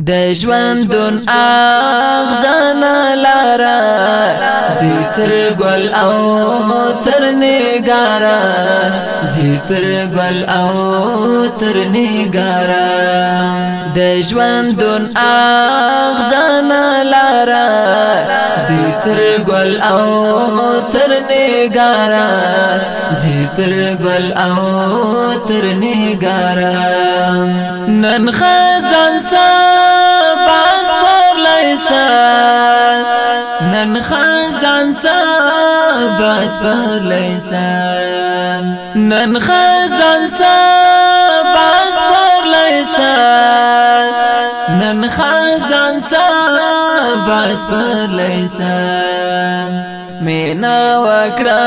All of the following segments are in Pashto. د ژوندون اغزان لارا زیتر گل او تر نگارا زیتر گل او تر نگارا د ژوندون اغزان لارا زیتر گل او تر نگارا زیتر گل او تر نگارا نن خزان سا باز پر لیسا نن خزان سا باز پر لیسا نن خزان سا باز پر لیسا خان خزان سا بس پر لیسا مینا وکړه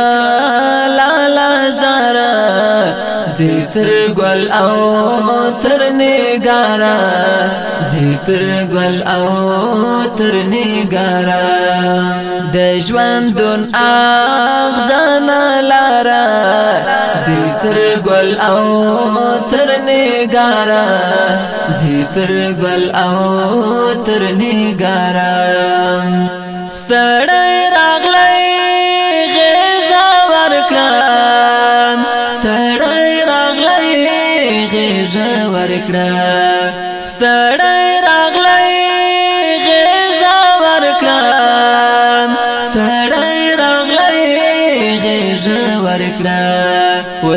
لالا زارا زیتر ګل او تر نګارا زیتر ګل او تر نګارا د ژوندون اغزان لارا تر گل او تر نگارا زی پر گل او تر نگارا ستړی راغلا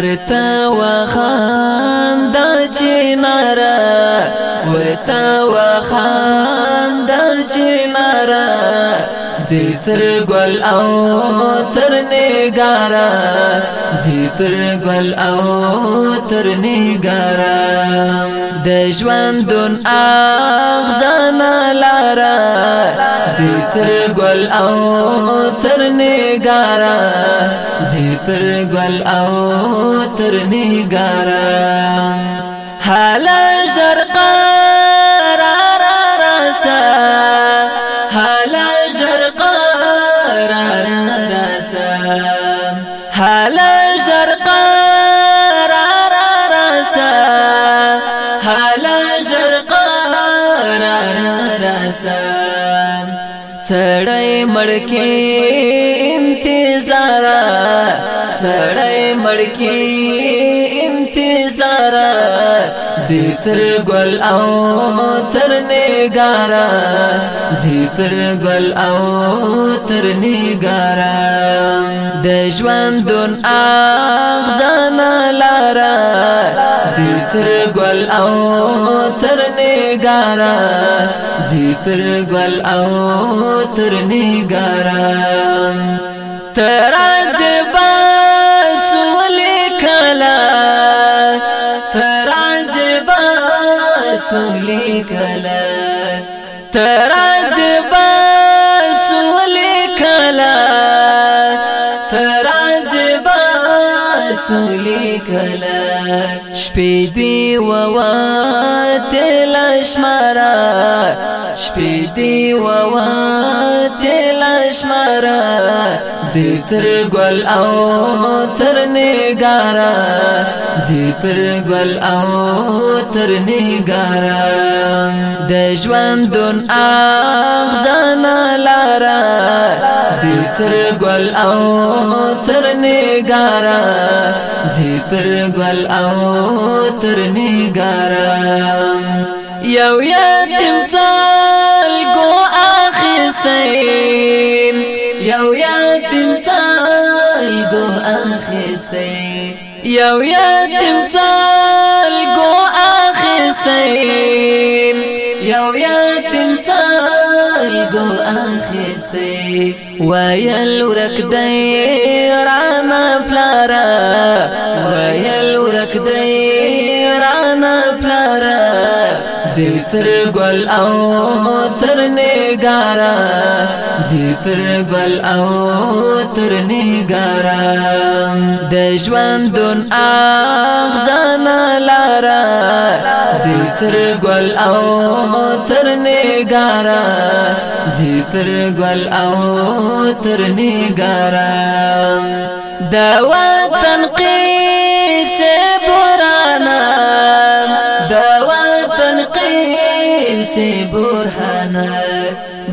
ورتا وخان د چینارا ورتا وخان زی تر گل او تر نگارا زی تر گل او تر نگارا د ژوند دن اغزان لارا زی تر گل او تر نگارا زی تر گل او تر نگارا حالا شرقا सड़े मड़के इंतजारा सड़े मड़के इंतजारा زی پر گل او تر نگارا زی پر گل او تر نگارا د ژوند دن اغزان لارا زی پر گل او تر نگارا زی پر گل او تر نگارا تر ځبان رسول کلا ترازبا رسول کلا شپې دی ووا تل شمارا شپې دی ووا تل شمارا زیتر گل او تر نگارا زیتر گل او تر نگارا د ژوندون اغزان لارا زی پر گل او تر نگارا زی پر گل او تر نگارا یو یتیم سال کو آخستیم یو یتیم سال کو آخستیم یو یتیم سال کو آخستیم یو یتیم سال خلقو اخسته ویل ورک دی رانا پلارا ویل ورک دی رانا پلارا زيتر قول او تر نگارا زی پر بل او تر نگارا د ژوند دن اغزان لارا زی پر گل او تر نگارا زی پر گل او تر نگارا د وطن قیسه برانا د وطن قیسه برهانا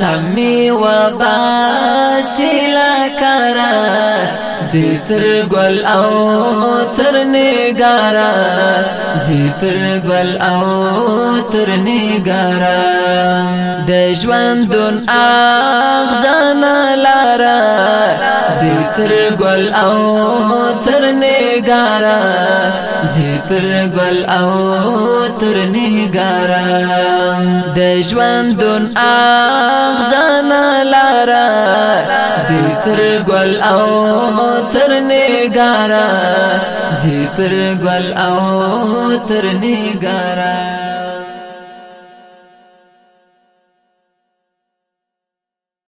سمی و باسی لکارا زی تر گل او تر نگارا زی تر گل او تر نگارا د ژوند دن اغزان لارا زی تر گل او تر نگارا نگارا زی پر گل او تر نگارا د ژوند دن اغزان لارا زی پر گل او تر نگارا زی پر گل او تر نگارا